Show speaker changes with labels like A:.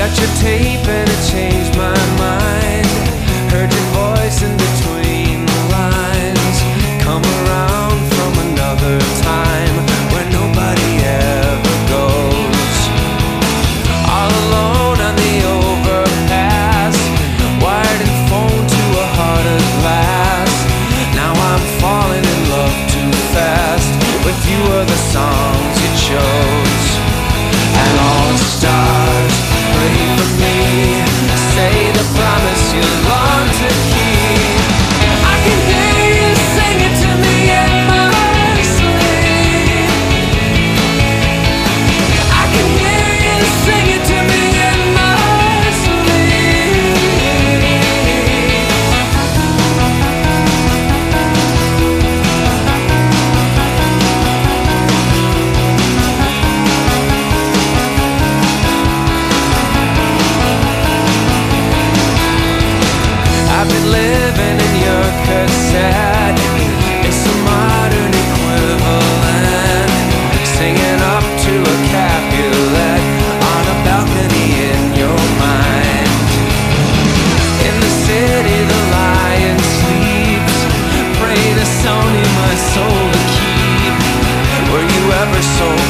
A: Got your tape and it changed my mind. Heard your voice in between the lines. Come around from another time where nobody ever goes. All alone on the overpass. Wired and phone to a heart of glass. Now I'm falling in love too fast with few of the songs you chose. And all the stars soul